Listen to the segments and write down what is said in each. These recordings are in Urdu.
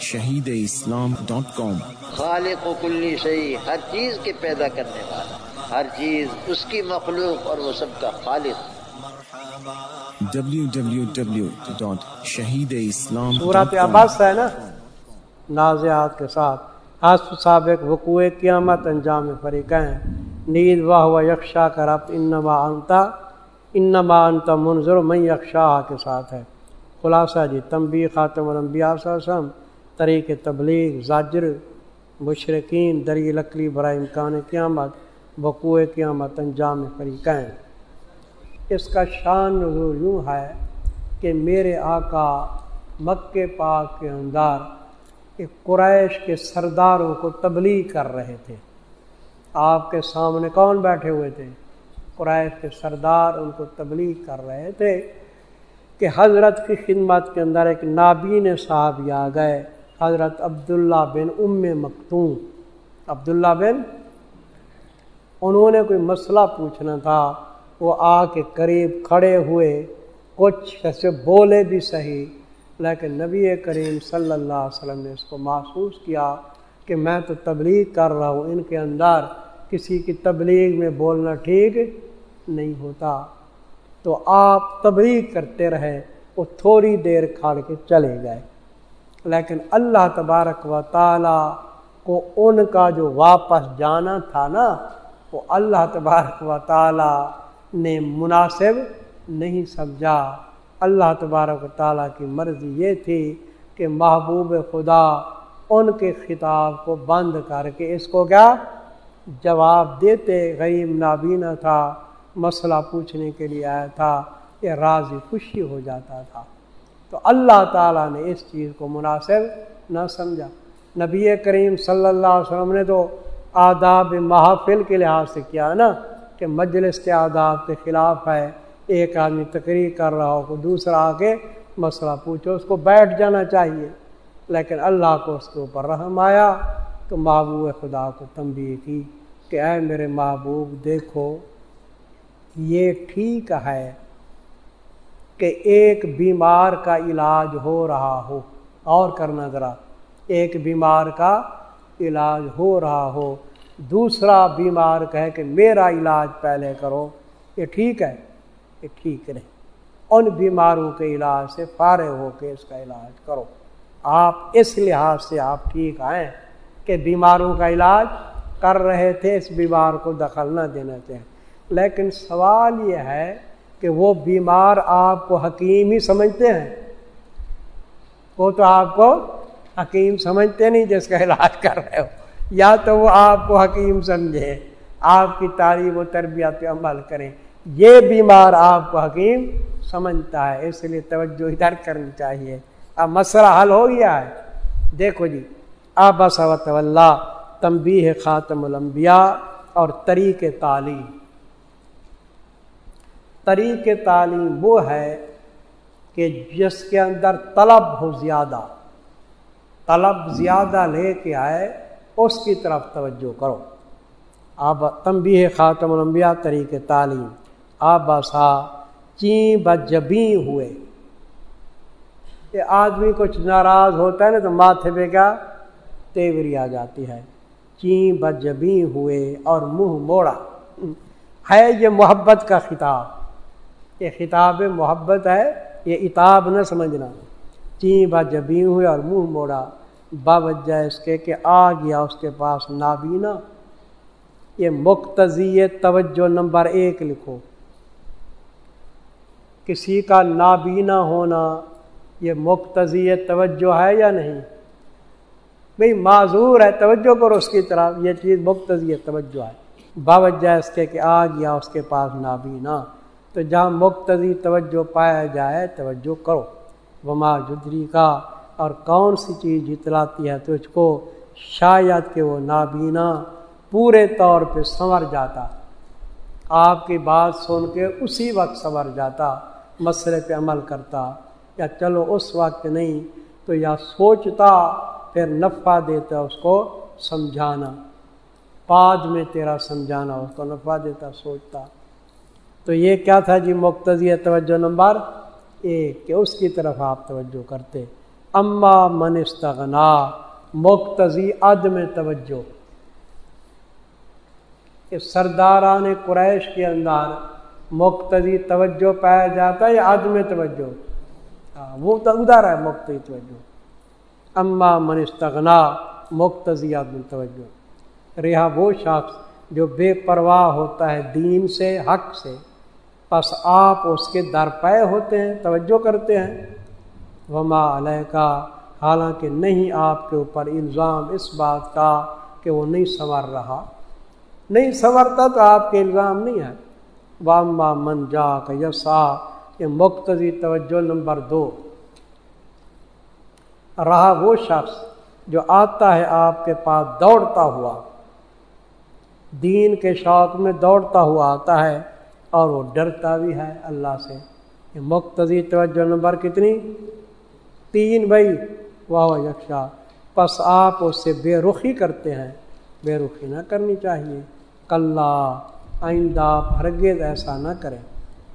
شہید اسلام ڈاٹ کام۔ خالق و کلی شہی ہر چیز کے پیدا کرنے والا ہر چیز اس کی مخلوق اور وہ سب کا خالق۔ صورت عباس ہے نا؟ نازیات کے ساتھ۔ حسب سابق وقوع قیامت انجام فریقیں نیند واہ و یکشا کر اب انما انتا انما انتا منظر من کے ساتھ ہے۔ خلاصہ جی تمبی خاتم الانبیاء صلی اللہ علیہ وسلم طریق تبلیغ، زاجر، مشرقین، دری لکلی برائے امکان قیامت وقوع قیامت انجام فریقین اس کا شان نظور یوں ہے کہ میرے آقا مکے پاک کے اندر ایک قریش کے سرداروں کو تبلیغ کر رہے تھے۔ آپ کے سامنے کون بیٹھے ہوئے تھے؟ قریش کے سردار ان کو تبلیغ کر رہے تھے کہ حضرت کی خدمت کے اندر ایک نابین صاحب آ گئے۔ حضرت عبداللہ بن ام مکتوم۔ عبداللہ بن، انہوں نے کوئی مسئلہ پوچھنا تھا، وہ آ کے قریب کھڑے ہوئے، کچھ ایسے بولے بھی صحیح، لیکن نبی کریم صلی اللہ علیہ وسلم نے اس کو محسوس کیا کہ میں تو تبلیغ کر رہا ہوں، ان کے اندر کسی کی تبلیغ میں بولنا ٹھیک نہیں ہوتا۔ تو آپ تبلیغ کرتے رہے، وہ تھوڑی دیر کھڑ کے چلے گئے۔ لیکن اللہ تبارک و تعالی کو ان کا جو واپس جانا تھا نا، وہ اللہ تبارک و تعالی نے مناسب نہیں سمجھا۔ اللہ تبارک و تعالیٰ کی مرضی یہ تھی کہ محبوب خدا ان کے خطاب کو بند کر کے اس کو کیا جواب دیتے۔ غریب نابینا تھا، مسئلہ پوچھنے کے لیے آیا تھا یہ راضی، خوشی ہو جاتا تھا۔ تو اللہ تعالیٰ نے اس چیز کو مناسب نہ سمجھا۔ نبی کریم صلی اللہ علیہ وسلم نے تو آداب محافل کے لحاظ سے کیا نا، کہ مجلس کے آداب کے خلاف ہے، ایک آدمی تقریر کر رہا ہو دوسرا آ کے مسئلہ پوچھو اس کو بیٹھ جانا چاہیے۔ لیکن اللہ کو اس کے اوپر رحم آیا، تو محبوب خدا کو تنبیہ کی کہ اے میرے محبوب دیکھو، یہ ٹھیک ہے۔ کہ ایک بیمار کا علاج ہو رہا ہو۔ اور کرنا ذرا، ایک بیمار کا علاج ہو رہا ہو۔ دوسرا بیمار کہے کہ میرا علاج پہلے کرو، یہ ٹھیک ہے، یہ ٹھیک نہیں۔ ان بیماروں کے علاج سے فارغ ہو کے اس کا علاج کرو۔ آپ اس لحاظ سے آپ ٹھیک آئیں کہ بیماروں کا علاج کر رہے تھے، اس بیمار کو دخل نہ دینا چاہیں لیکن سوال یہ ہے کہ وہ بیمار آپ کو حکیم ہی سمجھتے ہیں۔ وہ تو آپ کو حکیم سمجھتے نہیں جس کا علاج کر رہے ہو۔ یا تو وہ آپ کو حکیم سمجھے۔ آپ کی تعلیم و تربیت پہ عمل کریں۔ یہ بیمار آپ کو حکیم سمجھتا ہے، اس لیے توجہ ادھر کرنی چاہیے۔ اب مسئلہ حل ہو گیا ہے۔ دیکھو جی آبس اللہ تمبی خاتم الانبیاء اور طریق تعلیم۔ طریق تعلیم وہ ہے کہ جس کے اندر طلب ہو زیادہ، طلب زیادہ لے کے آئے، اس کی طرف توجہ کرو۔ اب تمبی خاتم الانبیاء طریق تعلیم آپ بسا چین بجبی ہوئے۔ یہ آدمی کچھ ناراض ہوتا ہے نا تو ماتھے پہ کیا؟ تیوری آ جاتی ہے۔ چین بجبی ہوئے اور منہ موڑا۔ ہے یہ محبت کا خطاب۔ یہ خطاب محبت ہے، یہ اتاب نہ سمجھنا۔ چین با جبی ہوئے اور منہ موڑا، باوجہ اس کے کہ آ گیا اس کے پاس نابینا۔ یہ مقتضی توجہ نمبر ایک لکھو۔ کسی کا نابینا ہونا، یہ مقتضی توجہ ہے یا نہیں؟ بھئی معذور ہے، توجہ کرو اس کی طرف، یہ چیز مقتضی توجہ ہے۔ باوجہ اس کے کہ آ گیا اس کے پاس نابینا۔ تو جہاں مقتضی توجہ پایا جائے، توجہ کرو۔ وما جدری کا اور کون سی چیز جتلاتی ہے تجھ کو؟ شاید کہ وہ نابینا پورے طور پہ سنور جاتا۔ آپ کی بات سن کے اسی وقت سنور جاتا، مسئلے پہ عمل کرتا۔ یا چلو اس وقت نہیں تو یا سوچتا، پھر نفع دیتا اس کو سمجھانا۔ بعد میں تیرا سمجھانا، اس کو نفع دیتا، سوچتا۔ تو یہ کیا تھا جی مقتضی توجہ نمبر ایک، کہ اس کی طرف آپ توجہ کرتے۔ اما من استغنا، مقتضی عدم توجہ۔ کہ سرداران قریش کے اندر مقتضی توجہ پایا جاتا ہے یا عدم توجہ؟ وہ تو ادھر ہے، مقتضی توجہ۔ اما من استغنا، مقتضی عدم توجہ۔ رہا وہ شخص جو بے پرواہ ہوتا ہے دین سے، حق سے۔ پس آپ اس کے در پے ہوتے ہیں، توجہ کرتے ہیں۔ وما علیہ کا حالانکہ نہیں آپ کے اوپر الزام اس بات کا کہ وہ نہیں سنور رہا۔ نہیں سنورتا تو آپ کے الزام نہیں ہے۔ واما من جا کا یسا یہ مقتضی توجہ نمبر دو۔ رہا وہ شخص جو آتا ہے آپ کے پاس دوڑتا ہوا، دین کے شوق میں دوڑتا ہوا آتا ہے۔ اور وہ ڈرتا بھی ہے اللہ سے۔ یہ مقتضی توجہ نمبر کتنی؟ تین بھائی، واہ یکشا۔ پس آپ اس سے بے رخی کرتے ہیں۔ بے رخی نہ کرنی چاہیے۔ کل آئندہ ہرگز ایسا نہ کریں۔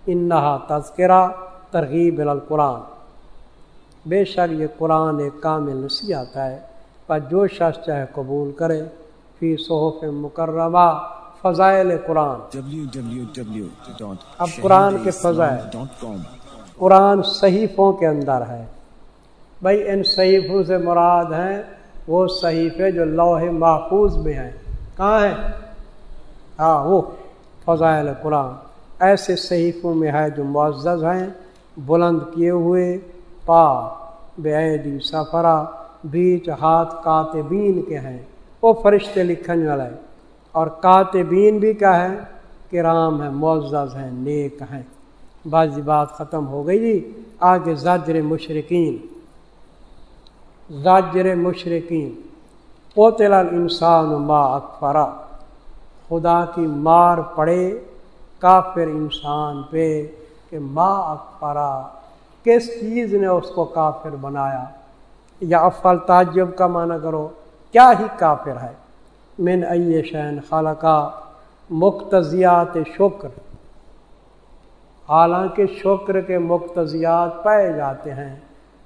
انہا تذکرہ ترغیب القرآن۔ بے شک یہ قرآن ایک کامل نصیحت ہے۔ پر جو شخص چاہے قبول کرے۔ فی صحف مکرمہ۔ فضائل قرآن۔ اب قرآن کے فضائل۔ قرآن صحیفوں کے اندر ہے۔ بھائی، ان صحیفوں سے مراد ہیں وہ صحیفے جو لوح محفوظ میں ہیں۔ کہاں ہیں؟ ہاں وہ فضائل قرآن۔ ایسے صحیفوں میں ہے جو معزز ہیں، بلند کیے ہوئے، پا بے سفرا بیچ ہاتھ کاتبین کے ہیں۔ وہ فرشتے لکھن والے اور کاتبین بھی کیا ہے کرام ہیں، معزز ہیں، نیک ہیں۔ بعض بات ختم ہو گئی جی۔ آگے زاجر مشرقین زاجر مشرقین پوتل انسان ما اکفرا خدا کی مار پڑے کافر انسان پہ کہ ما اکفرا کس چیز نے اس کو کافر بنایا؟ یا افل تعجب کا معنی کرو، کیا ہی کافر ہے؟ من ائی شین خالقہ مقتضیات شکر۔ حالانکہ شکر کے مقتضیات پائے جاتے ہیں،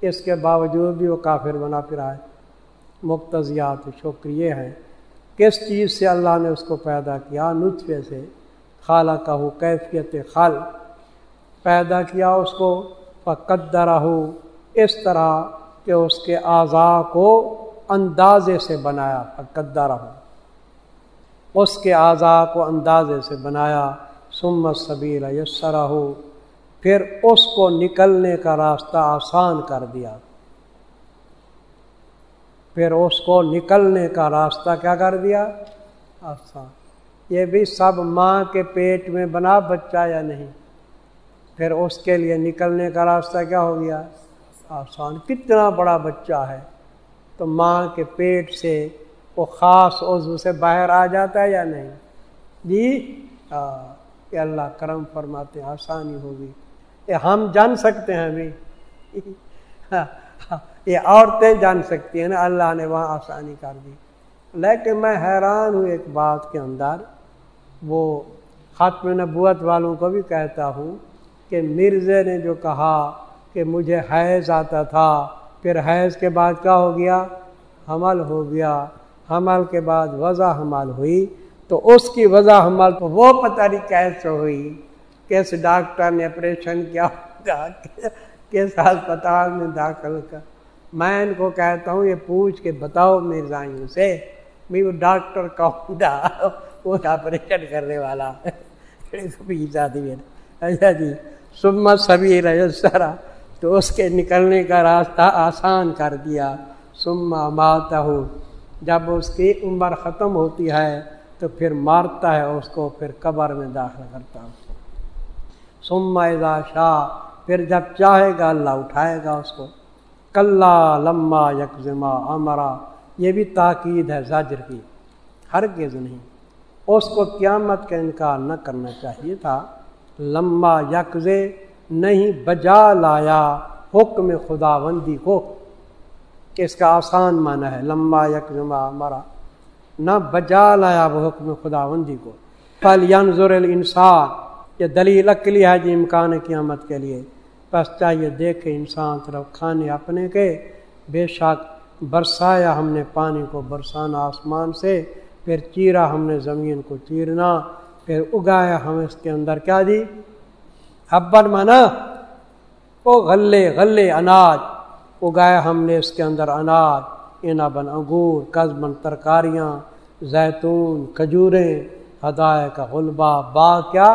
اس کے باوجود بھی وہ کافر بنا پھرا ہے۔ مقتضیات شکر یہ ہیں، کس چیز سے اللہ نے اس کو پیدا کیا؟ نطفے سے۔ خالہ کا ہو کیفیت خال پیدا کیا اس کو فقدرہ ہو اس طرح کہ اس کے اعضاء کو اندازے سے بنایا فقدرہ ہو اس کے اعضاء کو اندازے سے بنایا سمت صبیر یسرا ہو پھر اس کو نکلنے کا راستہ آسان کر دیا۔ پھر اس کو نکلنے کا راستہ کیا کر دیا؟ آسان۔ یہ بھی سب ماں کے پیٹ میں بنا بچہ یا نہیں؟ پھر اس کے لیے نکلنے کا راستہ کیا ہو گیا؟ آسان۔ کتنا بڑا بچہ ہے۔ تو ماں کے پیٹ سے وہ خاص عضو سے باہر آ جاتا ہے یا نہیں؟ جی کہ اللہ کرم فرماتے آسانی ہوگی۔ یہ ہم جان سکتے ہیں ابھی ہاں، ہاں، یہ عورتیں جان سکتی ہیں نا، اللہ نے وہاں آسانی کر دی۔ لیکن میں حیران ہوں ایک بات کے اندر۔ وہ ختم نبوت والوں کو بھی کہتا ہوں کہ مرزے نے جو کہا کہ مجھے حیض آتا تھا، پھر حیض کے بعد کیا ہو گیا؟ حمل ہو گیا۔ حمل کے بعد وضع حمل ہوئی تو اس کی وضع حمل تو وہ پتہ نہیں کیسے ہوئی، کس ڈاکٹر نے آپریشن کیا، کس ہسپتال میں داخل کر میں ان کو کہتا ہوں، یہ پوچھ کے بتاؤ مرزائیوں سے بھی وہ ڈاکٹر کون تھا؟ وہ آپریشن کرنے والا۔ اچھا جی۔ سمت سبھی رجسرا تو اس کے نکلنے کا راستہ آسان کر دیا۔ سما ماتا ہو جب اس کی عمر ختم ہوتی ہے تو پھر مارتا ہے اس کو پھر قبر میں داخل کرتا ہوں سما شاہ پھر جب چاہے گا اللہ اٹھائے گا اس کو۔ کل لما یکزما امرا یہ بھی تاکید ہے زاجر کی۔ ہرگز نہیں۔ اس کو قیامت کا انکار نہ کرنا چاہیے تھا۔ لمبا یکزے نہیں بجا لایا حکم خدا بندی کو۔ کہ اس کا آسان معنی ہے، لمبا یکزما مرا۔ نہ بجا لایا وہ حکم خدا بندی کو۔ پل ینظر انسان یہ دلیل اکلی ہے جی امکان قیامت کے لیے۔ بس چاہیے دیکھے انسان طرف کھانے اپنے کے۔ بے شک برسایا ہم نے پانی کو برسانا آسمان سے۔ پھر چیرا ہم نے زمین کو چیرنا۔ پھر اگایا ہم اس کے اندر کیا جی؟ دی ابن مانا۔ وہ غلے غلے اناج۔ اگایا ہم نے اس کے اندر اناج اینا بن انگور قزمن ترکاریاں، زیتون، کھجوریں ہدایہ کا غلبہ باغ کیا؟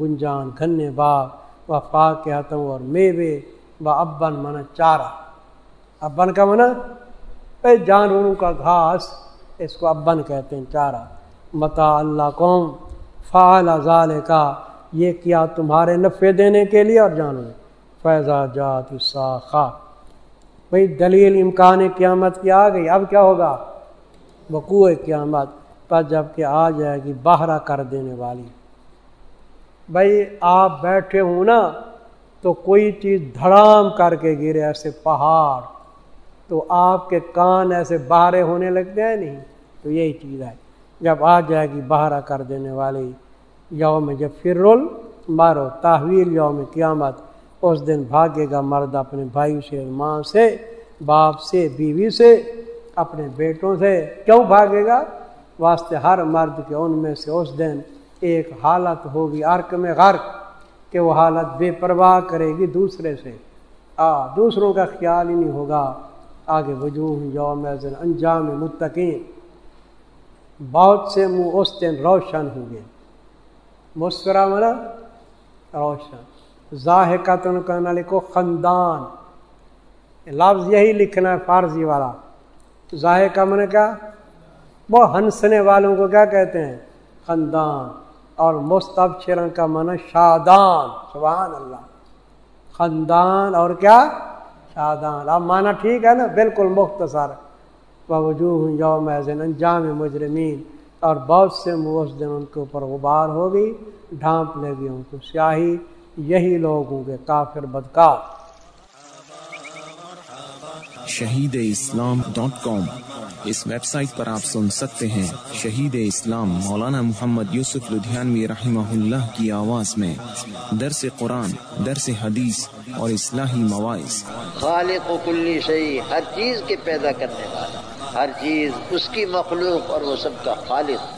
گنجان گھنے باغ و فا کے اور میوے و ابن من چارہ۔ ابن کا منع جانوروں کا گھاس، اس کو ابن کہتے ہیں، چارہ۔ متا اللہ قوم فعال ازال کا یہ کیا تمہارے نفع دینے کے لیے اور جانو فیضا جات خا بھائی دلیل امکان قیامت کی آ گئی۔ اب کیا ہوگا؟ وقوع قیامت۔ پر جبکہ آ جائے گی باہرا کر دینے والی۔ بھائی آپ بیٹھے ہوں نا، تو کوئی چیز دھڑام کر کے گرے، ایسے پہاڑ۔ تو آپ کے کان ایسے باہرے ہونے لگتے ہیں نہیں۔ تو یہی چیز ہے۔ جب آ جائے گی باہرا کر دینے والی، یوم جب فرول مارو تحویل یوم قیامت۔ اس دن بھاگے گا مرد اپنے بھائی سے ماں سے، باپ سے، بیوی سے، اپنے بیٹوں سے۔ کیوں بھاگے گا؟ واسطے ہر مرد کے ان میں سے اس دن ایک حالت ہوگی عرق میں غرق کہ وہ حالت بے پرواہ کرے گی دوسرے سے۔ آ، دوسروں کا خیال ہی نہیں ہوگا۔ آگے وجوہ یوم انجام متقین۔ بہت سے منہ اس دن روشن ہوں گے۔ مسکرا ملا روشن۔ ظاہر کا تن کہنا لکھو خاندان۔ لفظ یہی لکھنا ہے، فارسی والا۔ ظاہر کا من کیا وہ ہنسنے والوں کو کیا کہتے ہیں؟ خاندان۔ اور مستب شرن کا من شادان۔ سبحان اللہ۔ خاندان اور کیا؟ شادان۔ اب مانا ٹھیک ہے نا؟ بالکل مختصر۔ باوجود یوم انجام مجرمین۔ اور بہت سے اس دن ان کے اوپر غبار ہوگی ڈھانپ لے گی ان کو۔ سیاہی یہی لوگ ہوں گے کافر بدکار۔ Shaheed Islam dot com. اس ویب سائٹ پر آپ سن سکتے ہیں شہید اسلام مولانا محمد یوسف لدھیانوی رحمہ اللہ کی آواز میں۔ درس قرآن درس حدیث اور اصلاحی مواعث۔ خالق و کلی شہی ہر چیز کے پیدا کرنے والا ہر چیز اس کی مخلوق اور وہ سب کا خالق۔